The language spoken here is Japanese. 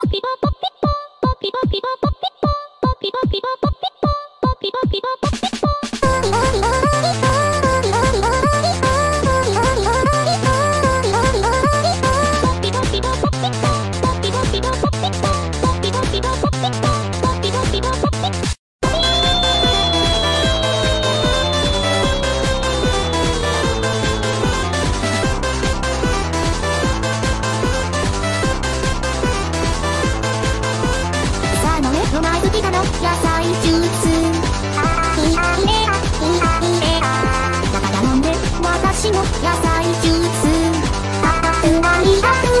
ピポピポピポピポピポピポピポピポピポピポピポ飲まずきたの野菜ジュースあーいあいやいあいやだから飲んで私も野菜ジュースああう。わいや